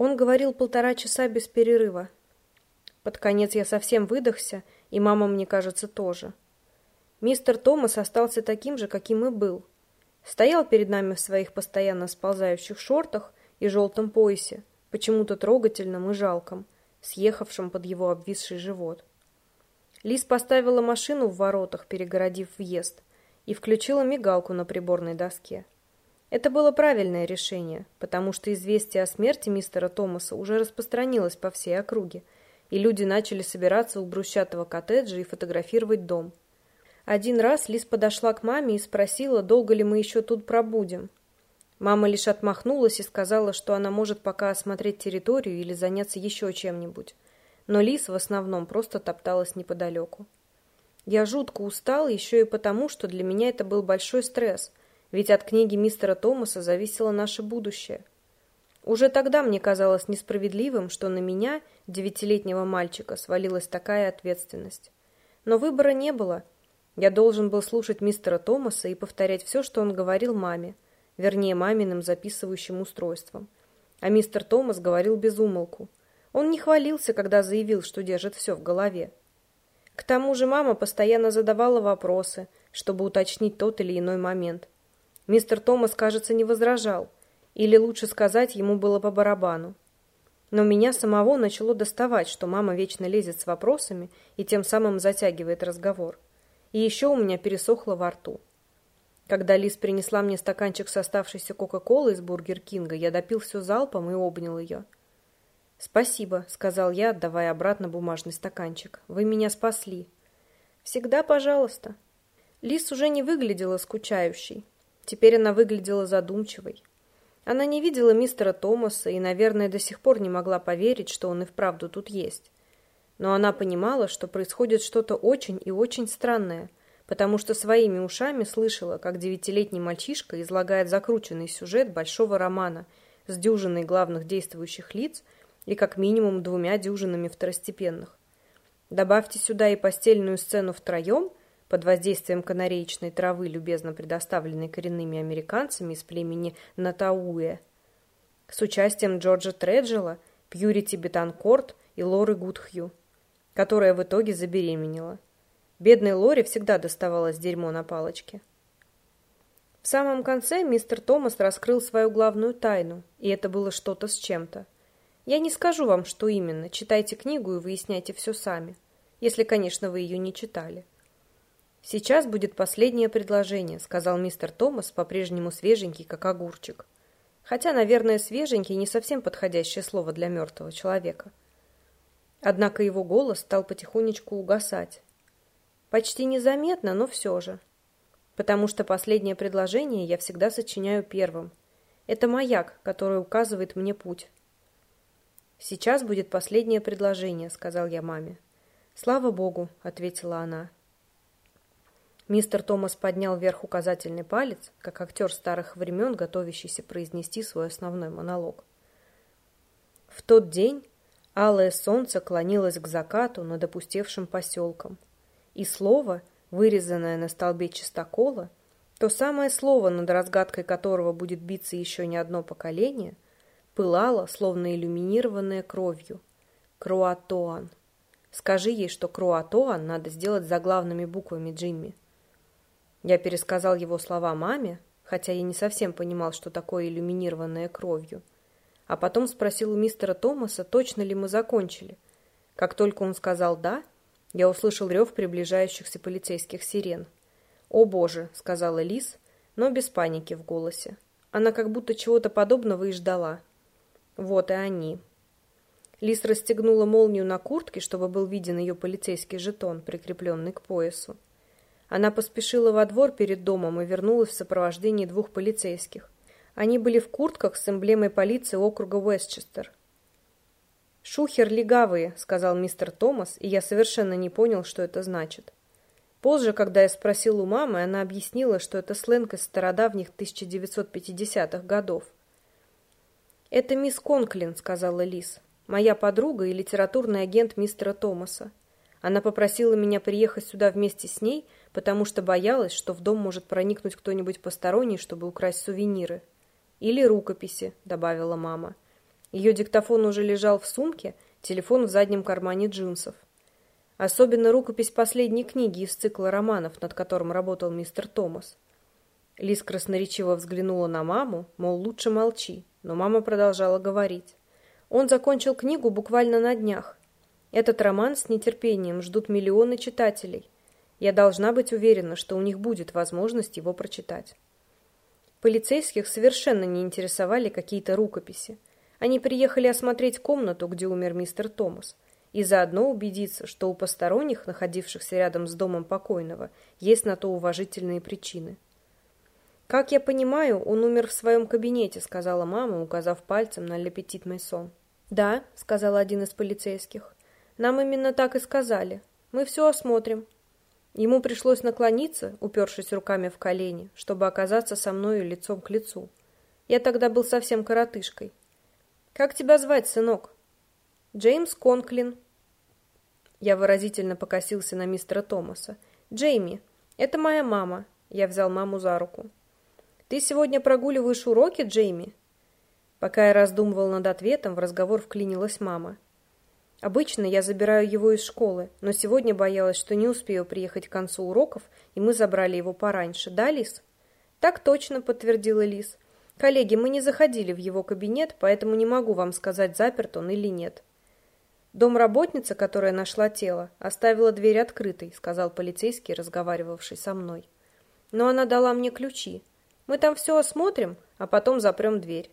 Он говорил полтора часа без перерыва. Под конец я совсем выдохся, и мама, мне кажется, тоже. Мистер Томас остался таким же, каким и был. Стоял перед нами в своих постоянно сползающих шортах и желтом поясе, почему-то трогательном и жалком, съехавшем под его обвисший живот. Лиз поставила машину в воротах, перегородив въезд, и включила мигалку на приборной доске. Это было правильное решение, потому что известие о смерти мистера Томаса уже распространилось по всей округе, и люди начали собираться у брусчатого коттеджа и фотографировать дом. Один раз Лиз подошла к маме и спросила, долго ли мы еще тут пробудем. Мама лишь отмахнулась и сказала, что она может пока осмотреть территорию или заняться еще чем-нибудь. Но Лиз в основном просто топталась неподалеку. Я жутко устал еще и потому, что для меня это был большой стресс – ведь от книги мистера Томаса зависело наше будущее. Уже тогда мне казалось несправедливым, что на меня, девятилетнего мальчика, свалилась такая ответственность. Но выбора не было. Я должен был слушать мистера Томаса и повторять все, что он говорил маме, вернее, маминым записывающим устройством. А мистер Томас говорил без умолку. Он не хвалился, когда заявил, что держит все в голове. К тому же мама постоянно задавала вопросы, чтобы уточнить тот или иной момент – Мистер Томас, кажется, не возражал, или лучше сказать, ему было по барабану. Но меня самого начало доставать, что мама вечно лезет с вопросами и тем самым затягивает разговор. И еще у меня пересохло во рту. Когда Лиз принесла мне стаканчик с оставшейся Кока-Колы из Бургер Кинга, я допил все залпом и обнял ее. «Спасибо», — сказал я, отдавая обратно бумажный стаканчик. «Вы меня спасли». «Всегда пожалуйста». Лиз уже не выглядела скучающей. Теперь она выглядела задумчивой. Она не видела мистера Томаса и, наверное, до сих пор не могла поверить, что он и вправду тут есть. Но она понимала, что происходит что-то очень и очень странное, потому что своими ушами слышала, как девятилетний мальчишка излагает закрученный сюжет большого романа с дюжиной главных действующих лиц и как минимум двумя дюжинами второстепенных. Добавьте сюда и постельную сцену втроем – под воздействием канареечной травы, любезно предоставленной коренными американцами из племени Натауэ, с участием Джорджа Треджела, Пьюрити Бетанкорт и Лоры Гудхью, которая в итоге забеременела. Бедной Лоре всегда доставалось дерьмо на палочке. В самом конце мистер Томас раскрыл свою главную тайну, и это было что-то с чем-то. Я не скажу вам, что именно, читайте книгу и выясняйте все сами, если, конечно, вы ее не читали. «Сейчас будет последнее предложение», — сказал мистер Томас, по-прежнему свеженький, как огурчик. Хотя, наверное, свеженький не совсем подходящее слово для мертвого человека. Однако его голос стал потихонечку угасать. Почти незаметно, но все же. Потому что последнее предложение я всегда сочиняю первым. Это маяк, который указывает мне путь. «Сейчас будет последнее предложение», — сказал я маме. «Слава Богу», — ответила она. Мистер Томас поднял вверх указательный палец, как актер старых времен, готовящийся произнести свой основной монолог. В тот день алое солнце клонилось к закату над опустевшим поселком, и слово, вырезанное на столбе чистокола, то самое слово, над разгадкой которого будет биться еще не одно поколение, пылало, словно иллюминированное кровью. Круатоан. Скажи ей, что Круатоан надо сделать заглавными буквами Джимми. Я пересказал его слова маме, хотя я не совсем понимал, что такое иллюминированное кровью. А потом спросил у мистера Томаса, точно ли мы закончили. Как только он сказал «да», я услышал рев приближающихся полицейских сирен. «О боже!» — сказала Лиз, но без паники в голосе. Она как будто чего-то подобного и ждала. Вот и они. Лиз расстегнула молнию на куртке, чтобы был виден ее полицейский жетон, прикрепленный к поясу. Она поспешила во двор перед домом и вернулась в сопровождении двух полицейских. Они были в куртках с эмблемой полиции округа Уэстчестер. «Шухер легавые», — сказал мистер Томас, и я совершенно не понял, что это значит. Позже, когда я спросил у мамы, она объяснила, что это сленг из стародавних 1950-х годов. «Это мисс Конклин», — сказала Лиз, — «моя подруга и литературный агент мистера Томаса. Она попросила меня приехать сюда вместе с ней, потому что боялась, что в дом может проникнуть кто-нибудь посторонний, чтобы украсть сувениры. Или рукописи, добавила мама. Ее диктофон уже лежал в сумке, телефон в заднем кармане джинсов. Особенно рукопись последней книги из цикла романов, над которым работал мистер Томас. Лиз красноречиво взглянула на маму, мол, лучше молчи, но мама продолжала говорить. Он закончил книгу буквально на днях. Этот роман с нетерпением ждут миллионы читателей. Я должна быть уверена, что у них будет возможность его прочитать. Полицейских совершенно не интересовали какие-то рукописи. Они приехали осмотреть комнату, где умер мистер Томас, и заодно убедиться, что у посторонних, находившихся рядом с домом покойного, есть на то уважительные причины. «Как я понимаю, он умер в своем кабинете», — сказала мама, указав пальцем на Лепетит Майсон. «Да», — сказал один из полицейских. «Нам именно так и сказали. Мы все осмотрим». Ему пришлось наклониться, упершись руками в колени, чтобы оказаться со мною лицом к лицу. Я тогда был совсем коротышкой. «Как тебя звать, сынок?» «Джеймс Конклин». Я выразительно покосился на мистера Томаса. «Джейми, это моя мама». Я взял маму за руку. «Ты сегодня прогуливаешь уроки, Джейми?» Пока я раздумывал над ответом, в разговор вклинилась мама. Обычно я забираю его из школы, но сегодня боялась, что не успею приехать к концу уроков, и мы забрали его пораньше. Да, Лис? Так точно, подтвердила Лис. Коллеги, мы не заходили в его кабинет, поэтому не могу вам сказать, заперт он или нет. Домработница, которая нашла тело, оставила дверь открытой, сказал полицейский, разговаривавший со мной. Но она дала мне ключи. Мы там все осмотрим, а потом запрем дверь.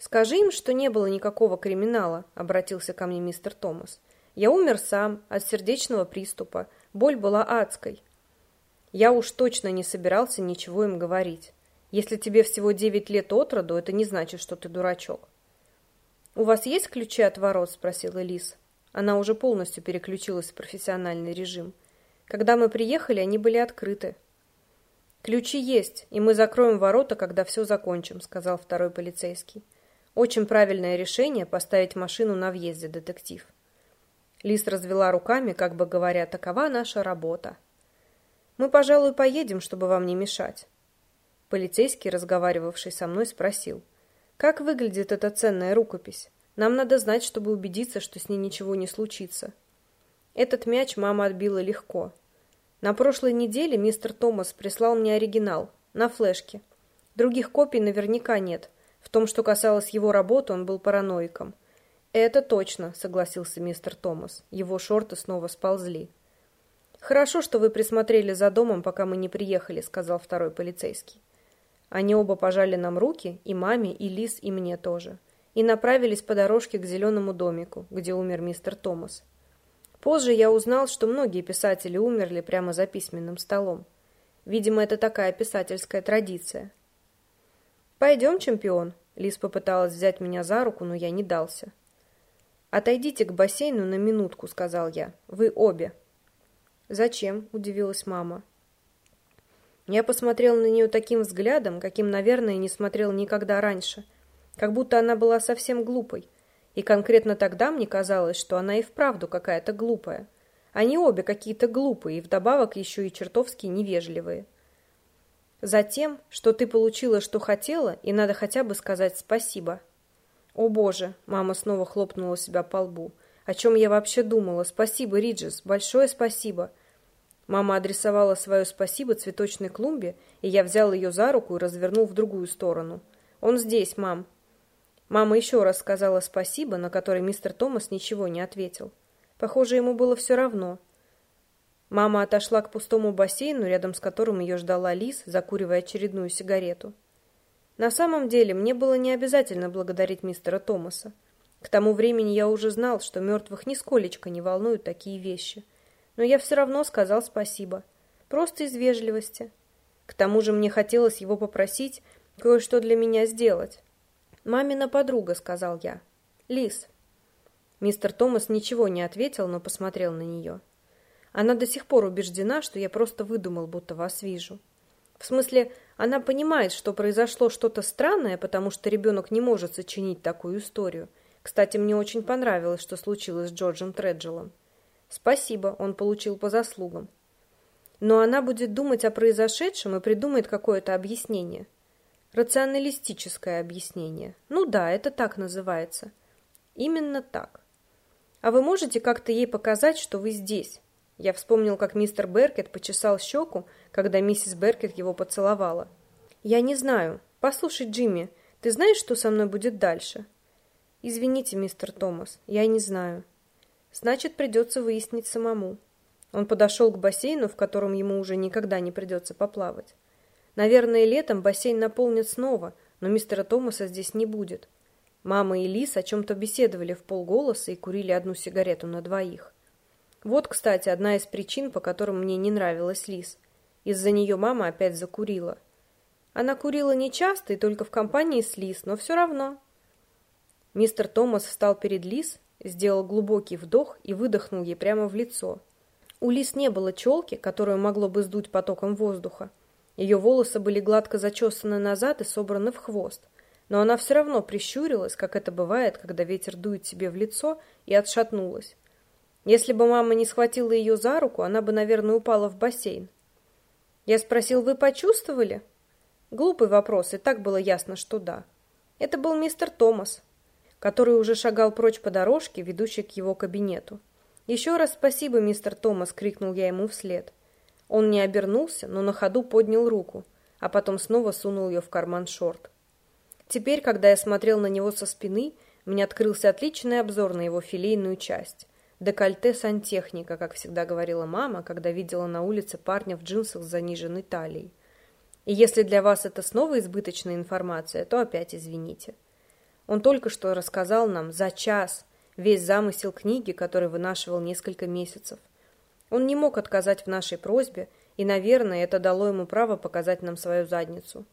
Скажи им, что не было никакого криминала, обратился ко мне мистер Томас. Я умер сам от сердечного приступа. Боль была адской. Я уж точно не собирался ничего им говорить. Если тебе всего девять лет от роду, это не значит, что ты дурачок. У вас есть ключи от ворот? спросила Лис. Она уже полностью переключилась в профессиональный режим. Когда мы приехали, они были открыты. «Ключи есть, и мы закроем ворота, когда все закончим», — сказал второй полицейский. «Очень правильное решение поставить машину на въезде, детектив». Лис развела руками, как бы говоря, такова наша работа. «Мы, пожалуй, поедем, чтобы вам не мешать». Полицейский, разговаривавший со мной, спросил. «Как выглядит эта ценная рукопись? Нам надо знать, чтобы убедиться, что с ней ничего не случится». Этот мяч мама отбила легко. На прошлой неделе мистер Томас прислал мне оригинал, на флешке. Других копий наверняка нет. В том, что касалось его работы, он был параноиком. «Это точно», — согласился мистер Томас. Его шорты снова сползли. «Хорошо, что вы присмотрели за домом, пока мы не приехали», — сказал второй полицейский. Они оба пожали нам руки, и маме, и Лис, и мне тоже, и направились по дорожке к зеленому домику, где умер мистер Томас. Позже я узнал, что многие писатели умерли прямо за письменным столом. Видимо, это такая писательская традиция. «Пойдем, чемпион», — Лис попыталась взять меня за руку, но я не дался. «Отойдите к бассейну на минутку», — сказал я. «Вы обе». «Зачем?» — удивилась мама. Я посмотрел на нее таким взглядом, каким, наверное, не смотрел никогда раньше. Как будто она была совсем глупой — и конкретно тогда мне казалось, что она и вправду какая-то глупая. Они обе какие-то глупые и вдобавок еще и чертовски невежливые. Затем, что ты получила, что хотела, и надо хотя бы сказать спасибо. О боже, мама снова хлопнула себя по лбу. О чем я вообще думала? Спасибо, Риджес, большое спасибо. Мама адресовала свое спасибо цветочной клумбе, и я взял ее за руку и развернул в другую сторону. Он здесь, мам. Мама еще раз сказала спасибо, на которое мистер Томас ничего не ответил. Похоже, ему было все равно. Мама отошла к пустому бассейну, рядом с которым ее ждала Лиз, закуривая очередную сигарету. На самом деле, мне было не обязательно благодарить мистера Томаса. К тому времени я уже знал, что мертвых нисколечко не волнуют такие вещи. Но я все равно сказал спасибо. Просто из вежливости. К тому же мне хотелось его попросить кое-что для меня сделать. «Мамина подруга», — сказал я. «Лис». Мистер Томас ничего не ответил, но посмотрел на нее. Она до сих пор убеждена, что я просто выдумал, будто вас вижу. В смысле, она понимает, что произошло что-то странное, потому что ребенок не может сочинить такую историю. Кстати, мне очень понравилось, что случилось с Джорджем Треджелом. Спасибо, он получил по заслугам. Но она будет думать о произошедшем и придумает какое-то объяснение. Рационалистическое объяснение. Ну да, это так называется. Именно так. А вы можете как-то ей показать, что вы здесь? Я вспомнил, как мистер Беркет почесал щеку, когда миссис Беркет его поцеловала. Я не знаю. Послушай, Джимми, ты знаешь, что со мной будет дальше? Извините, мистер Томас, я не знаю. Значит, придется выяснить самому. Он подошел к бассейну, в котором ему уже никогда не придется поплавать. Наверное, летом бассейн наполнит снова, но мистера Томаса здесь не будет. Мама и Лис о чем-то беседовали в полголоса и курили одну сигарету на двоих. Вот, кстати, одна из причин, по которым мне не нравилась Лис. Из-за нее мама опять закурила. Она курила нечасто и только в компании с Лис, но все равно. Мистер Томас встал перед Лис, сделал глубокий вдох и выдохнул ей прямо в лицо. У Лис не было челки, которую могло бы сдуть потоком воздуха. Ее волосы были гладко зачесаны назад и собраны в хвост, но она все равно прищурилась, как это бывает, когда ветер дует себе в лицо, и отшатнулась. Если бы мама не схватила ее за руку, она бы, наверное, упала в бассейн. Я спросил, вы почувствовали? Глупый вопрос, и так было ясно, что да. Это был мистер Томас, который уже шагал прочь по дорожке, ведущей к его кабинету. «Еще раз спасибо, мистер Томас!» — крикнул я ему вслед. Он не обернулся, но на ходу поднял руку, а потом снова сунул ее в карман шорт. Теперь, когда я смотрел на него со спины, мне открылся отличный обзор на его филейную часть. Декольте сантехника, как всегда говорила мама, когда видела на улице парня в джинсах с заниженной талией. И если для вас это снова избыточная информация, то опять извините. Он только что рассказал нам за час весь замысел книги, который вынашивал несколько месяцев. Он не мог отказать в нашей просьбе, и, наверное, это дало ему право показать нам свою задницу.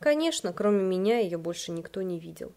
Конечно, кроме меня ее больше никто не видел.